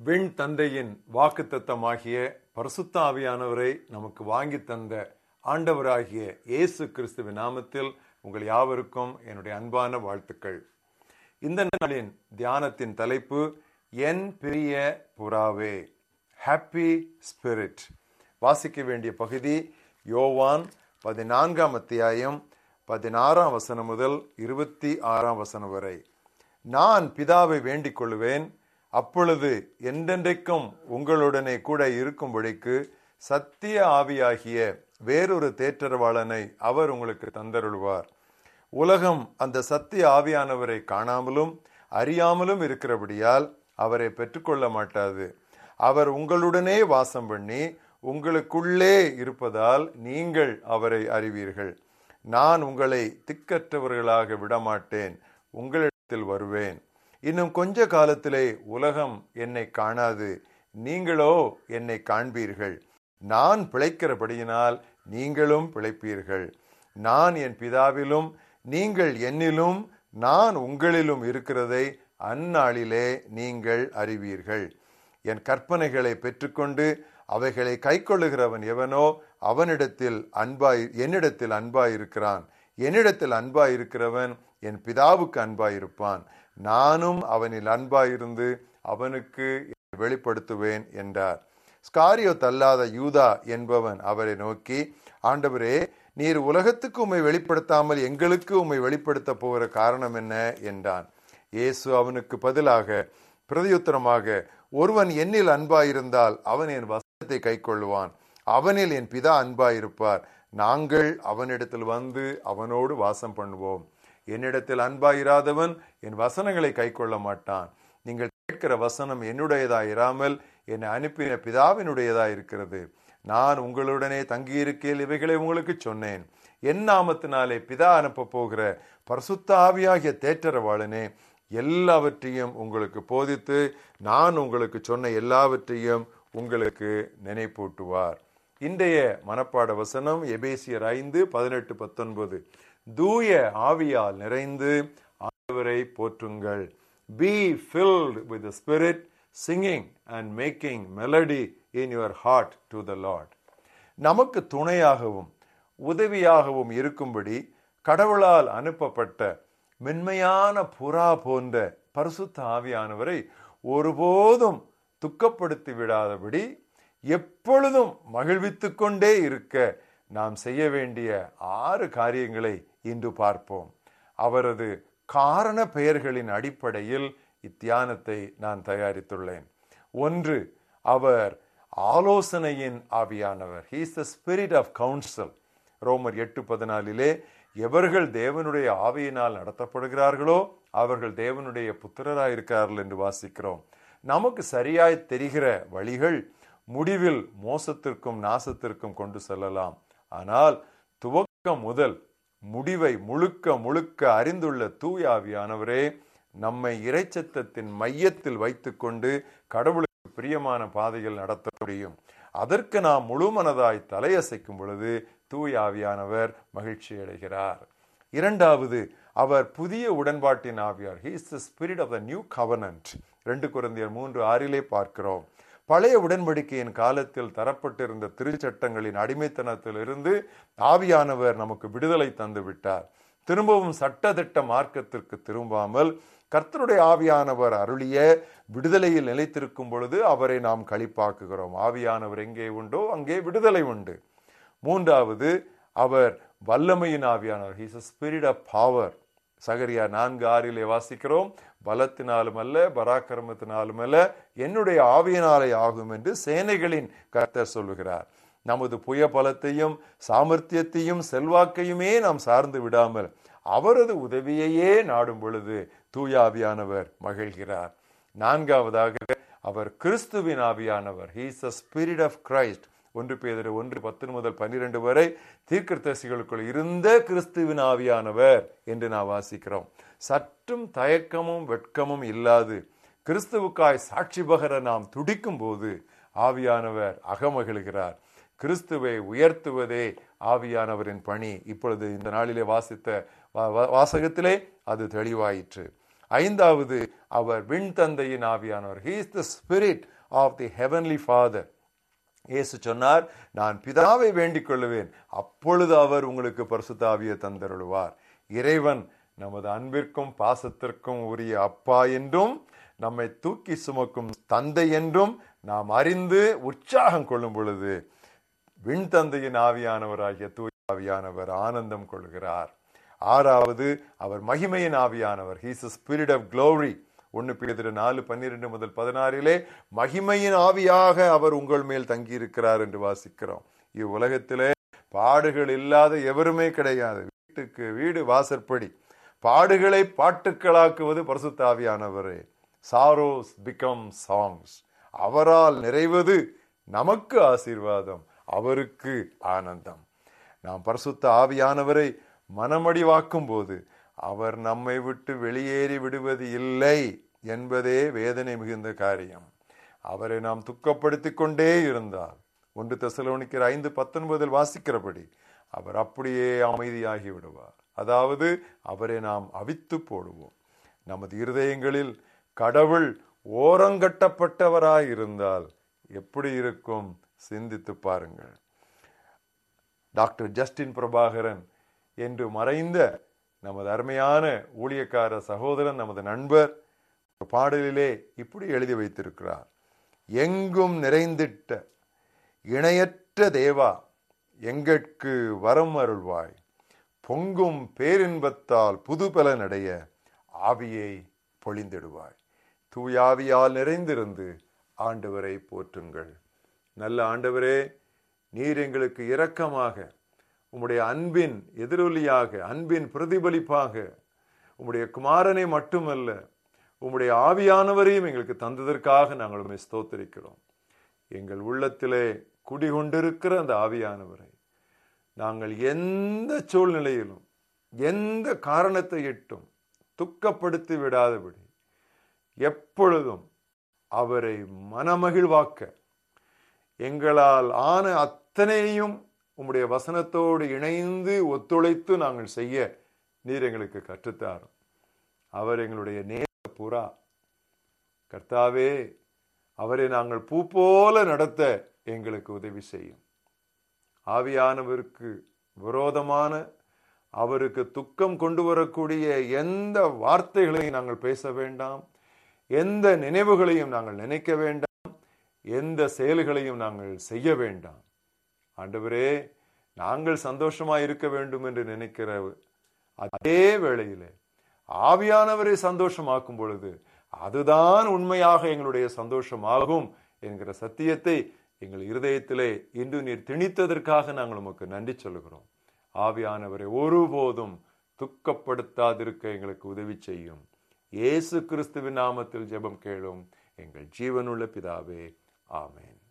விண் தந்தையின் வாக்குத்தத்தமாகிய பரிசுத்த ஆவியானவரை நமக்கு வாங்கி தந்த ஆண்டவராகிய இயேசு கிறிஸ்துவின் நாமத்தில் உங்கள் யாவருக்கும் என்னுடைய அன்பான வாழ்த்துக்கள். இந்த நாளின் தியானத்தின் தலைப்பு என் பிரிய புறாவே ஹாப்பி ஸ்பிரிட் வாசிக்க வேண்டிய பகுதி யோவான் பதினான்காம் அத்தியாயம் பதினாறாம் வசனம் முதல் இருபத்தி ஆறாம் வசனம் வரை. நான் பிதாவை வேண்டிக் கொள்வேன் அப்பொழுது என்றென்றைக்கும் உங்களுடனே கூட இருக்கும்படிக்கு சத்திய ஆவியாகிய வேறொரு தேற்றரவாளனை அவர் உங்களுக்கு தந்தருள்வார். உலகம் அந்த சத்திய ஆவியானவரை காணாமலும் அறியாமலும் இருக்கிறபடியால் அவரை பெற்றுக்கொள்ள மாட்டாது. அவர் உங்களுடனே வாசம் பண்ணி உங்களுக்குள்ளே இருப்பதால் நீங்கள் அவரை அறிவீர்கள். நான் உங்களை திக்கற்றவர்களாக விடமாட்டேன். உங்களிடத்தில் வருவேன். இன்னும் கொஞ்ச காலத்திலே உலகம் என்னை காணாது. நீங்களோ என்னை காண்பீர்கள். நான் பிழைக்கிறபடியினால் நீங்களும் பிழைப்பீர்கள். நான் என் பிதாவிலும் நீங்கள் என்னிலும் நான் உங்களிலும் இருக்கிறதை அந்நாளிலே நீங்கள் அறிவீர்கள். என் கற்பனைகளை பெற்றுக்கொண்டு அவைகளை கைக்கொள்ளுகிறவன் எவனோ அவனிடத்தில் அன்பாய் என்னிடத்தில் அன்பாயிருக்கிறான். என்னிடத்தில் அன்பாயிருக்கிறவன் என் பிதாவுக்கு அன்பாயிருப்பான். நானும் அவனில் அன்பாயிருந்து அவனுக்கு வெளிப்படுத்துவேன் என்றார். ஸ்காரியோ தல்லாத யூதா என்பவன் அவரை நோக்கி ஆண்டவரே நீர் உலகத்துக்கு உம்மை வெளிப்படுத்தாமல் எங்களுக்கு உம்மை வெளிப்படுத்த போகிற காரணம் என்ன? என்றான். இயேசு அவனுக்கு பதிலாக பிரதியுத்தரமாக ஒருவன் என்னில் அன்பாயிருந்தால் அவன் என் வசனத்தை கைக்கொள்ளுவான் அவனில் என் பிதா அன்பாயிருப்பார். நாங்கள் அவனிடத்தில் வந்து அவனோடு வாசம் பண்ணுவோம். என்னிடத்தில் அன்பாயிராதவன் என் வசனங்களை கைக்கொள்ள மாட்டான். நீங்கள் கேட்கிற வசனம் என்னுடையதா இராமல் என்னை அனுப்பின பிதாவினுடையதா இருக்கிறது. நான் உங்களுடனே தங்கியிருக்கையில் இவைகளை உங்களுக்கு சொன்னேன். என் நாமத்தினாலே பிதா அனுப்ப போகிற பரிசுத்த ஆவியாகிய தேற்றரவாளனே எல்லாவற்றையும் உங்களுக்கு போதித்து நான் உங்களுக்கு சொன்ன எல்லாவற்றையும் உங்களுக்கு நினைப்பூட்டுவார். இன்றைய மனப்பாட வசனம் எபேசியர் ஐந்து பதினெட்டு பத்தொன்பது. தூய ஆவியால் நிறைந்து ஆண்டவரை போற்றுங்கள். Be filled with spirit singing and making melody in your heart to the lord நமக்கு துணையாகவும் உதவியாகவும் இருக்கும்படி கடவுளால் அனுப்பப்பட்ட மென்மையான புறா போன்ற பரிசுத்த ஆவியானவரை ஒருபோதும் துக்கப்படுத்தி விடாதபடி எப்பொழுதும் மகிழ்வித்து கொண்டே இருக்க நாம் செய்ய வேண்டிய ஆறு காரியங்களை இன்று பார்ப்போம். அவரது காரண பெயர்களின் அடிப்படையில் இத்தியானத்தை நான் தயாரித்துள்ளேன். ஒன்று அவர் ஆலோசனையின் ஆவியானவர். He's the spirit of counsel ரோமர் எட்டு பதினாலிலே எவர்கள் தேவனுடைய ஆவியினால் நடத்தப்படுகிறார்களோ அவர்கள் தேவனுடைய புத்திரராயிருக்கிறார்கள் என்று வாசிக்கிறோம். நமக்கு சரியாய் தெரிகிற வழிகள் முடிவில் மோசத்திற்கும் நாசத்திற்கும் கொண்டு செல்லலாம். ஆனால் துவக்கம் முதல் முடிவை முழுக்க முழுக்க அறிந்துள்ள தூயாவியானவரே நம்மை இறைச்சத்தத்தின் மையத்தில் வைத்துக்கொண்டு கடவுளுக்கு பிரியமான பாதையில் நடத்த முடியும். அதற்கு நாம் முழு மனதாய் தலையசைக்கும் பொழுது தூயாவியானவர் மகிழ்ச்சி அடைகிறார். இரண்டாவது அவர் புதிய உடன்பாட்டின் ஆவியார். He's the spirit of the new covenant ரெண்டு குழந்தையர் மூன்று ஆறிலே பார்க்கிறோம். பழைய உடன்படிக்கையின் காலத்தில் தரப்பட்டிருந்த திருச்சட்டங்களின் அடிமைத்தனத்திலிருந்து ஆவியானவர் நமக்கு விடுதலை தந்து விட்டார். திரும்பவும் சட்டத்திட்ட மார்க்கத்திற்கு திரும்பாமல் கர்த்தருடைய ஆவியானவர் அருளிய விடுதலையில் நிலைத்திருக்கும் பொழுது அவரை நாம் களிப்பாக்குகிறோம். ஆவியானவர் எங்கே உண்டோ அங்கே விடுதலை உண்டு. மூன்றாவது அவர் வல்லமையின் ஆவியானவர். ஹீஸ் ஸ்பிரிட் ஆஃப் பவர் சகரியா நான்கு ஆறிலே வாசிக்கிறோம். பலத்தினாலும் அல்ல பராக்கிரமத்தினாலும் அல்ல என்னுடைய ஆவியினாலே ஆகும் என்று சேனைகளின் கர்த்தர் சொல்லுகிறார். நமது புய பலத்தையும் சாமர்த்தியத்தையும் செல்வாக்கையுமே நாம் சார்ந்து விடாமல் அவரது உதவியையே நாடும் பொழுது தூயாவியானவர் மகிழ்கிறார். நான்காவதாக அவர் கிறிஸ்துவின் ஆவியானவர். He's a spirit of Christ ஒன்று பேதர் ஒன்று பத்து முதல் பன்னிரெண்டு வரை தீர்க்கதரிசிகளுக்குள் இருந்த கிறிஸ்துவின் ஆவியானவர் என்று நான் வாசிக்கிறோம். சற்றும் தயக்கமும் வெட்கமும் இல்லாது கிறிஸ்துவுக்காய் சாட்சி பகர நாம் துடிக்கும் போது ஆவியானவர் அகமகிழ்கிறார். கிறிஸ்துவை உயர்த்துவதே ஆவியானவரின் பணி. இப்பொழுது இந்த நாளிலே வாசித்த வா- வாசகத்திலே அது தெளிவாயிற்று. ஐந்தாவது அவர் விண் தந்தையின் ஆவியானவர். He is the spirit of the heavenly father இயேசு சொன்னார் நான் பிதாவை வேண்டிக் கொள்ளுவேன் அப்பொழுது அவர் உங்களுக்கு பரிசுத்தாவியை தந்தருளுவார். இறைவன் நமது அன்பிற்கும் பாசத்திற்கும் உரிய அப்பா என்றும் நம்மை தூக்கி சுமக்கும் தந்தை என்றும் நாம் அறிந்து உற்சாகம் கொள்ளும் பொழுது விண் தந்தையின் ஆவியானவராகிய தூய் ஆவியானவர் ஆனந்தம் கொள்கிறார். ஆறாவது அவர் மகிமையின் ஆவியானவர். ஹீஸ் ஸ்பிரிட் ஆஃப் க்ளோரி ஒன்று பேதிரு நாலு பன்னிரெண்டு முதல் பதினாறிலே மகிமையின் ஆவியாக அவர் உங்கள் மேல் தங்கியிருக்கிறார் என்று வாசிக்கிறோம். இவ்வுலகத்திலே பாடுகள் இல்லாத எவருமே கிடையாது. வீட்டுக்கு வீடு வாசற்படி. பாடுகளை பாட்டுக்களாக்குவது பரிசுத்தாவியானவரே சாரோஸ் பிகம் சாங்ஸ். அவரால் நிறைவது நமக்கு ஆசீர்வாதம் அவருக்கு ஆனந்தம். நாம் பரிசுத்த ஆவியானவரை மனமடிவாக்கும் போது அவர் நம்மை விட்டு வெளியேறி விடுவது இல்லை. என்பதே வேதனை மிகுந்த காரியம். அவரை நாம் துக்கப்படுத்திக் கொண்டே இருந்தால் ஒன்று தசலோனிக்கிற ஐந்து பத்தொன்பதில் வாசிக்கிறபடி அவர் அப்படியே அமைதியாகி விடுவார். அதாவது அவரை நாம் அவித்து போடுவோம். நமது இருதயங்களில் கடவுள் ஓரங்கட்டப்பட்டவராய் இருந்தால் எப்படி இருக்கும்? சிந்தித்து பாருங்கள். டாக்டர் ஜஸ்டின் பிரபாகரன் என்று மறைந்த நமது அருமையான ஊழியக்கார சகோதரன் நமது நண்பர் பாடலிலே இப்படி எழுதி வைத்திருக்கிறார். எங்கும் நிறைந்திட்ட இணையற்ற தேவா எங்கட்கு வரம் அருள்வாய்? பொங்கும் பேரின்பத்தால் புதுபல நடைய ஆவியை பொழிந்திடுவாய். தூயாவியால் நிறைந்திருந்து ஆண்டவரை போற்றுங்கள். நல்ல ஆண்டவரே நீர் எங்களுக்கு இரக்கமாக உம்முடைய அன்பின் எதிரொலியாக அன்பின் பிரதிபலிப்பாக உம்முடைய குமாரனை மட்டுமல்ல உம்முடைய ஆவியானவரையும் எங்களுக்கு தந்ததற்காக நாங்கள் உண்மை ஸ்தோத்தரிக்கிறோம். எங்கள் உள்ளத்திலே குடிகொண்டிருக்கிற அந்த ஆவியானவரை நாங்கள் எந்த சூழ்நிலையிலும் எந்த காரணத்தை இட்டும் துக்கப்படுத்தி விடாதபடி எப்பொழுதும் அவரை மனமகிழ்வாக்க எங்களால் ஆன அத்தனையும் உம்முடைய வசனத்தோடு இணைந்து ஒத்துழைத்து நாங்கள் செய்ய நீர் எங்களுக்கு கற்றுத்தாரும். அவர் எங்களுடைய நேர புறா கர்த்தாவே அவரை நாங்கள் பூ போல நடத்த எங்களுக்கு உதவி செய்யும். ஆவியானவருக்கு விரோதமான அவருக்கு துக்கம் கொண்டு வரக்கூடிய எந்த வார்த்தைகளையும் நாங்கள் பேச வேண்டாம். எந்த நினைவுகளையும் நாங்கள் நினைக்க வேண்டாம். எந்த செயல்களையும் நாங்கள் செய்ய வேண்டாம். ஆண்டவரே நாங்கள் சந்தோஷமா இருக்க வேண்டும் என்று நினைக்கிற அதே வேளையிலே ஆவியானவரை சந்தோஷமாக்கும் பொழுது அதுதான் உண்மையாக எங்களுடைய சந்தோஷமாகும் என்கிற சத்தியத்தை எங்கள் இருதயத்திலே இன்று நீர் திணித்ததற்காக நாங்கள் உமக்கு நன்றி சொல்லுகிறோம். ஆவியானவரை ஒருபோதும் துக்கப்படுத்தாதிருக்க எங்களுக்கு உதவி செய்யும். இயேசு கிறிஸ்துவின் நாமத்தில் ஜெபம் கேளும். எங்கள் ஜீவனுள்ள பிதாவே ஆமேன்.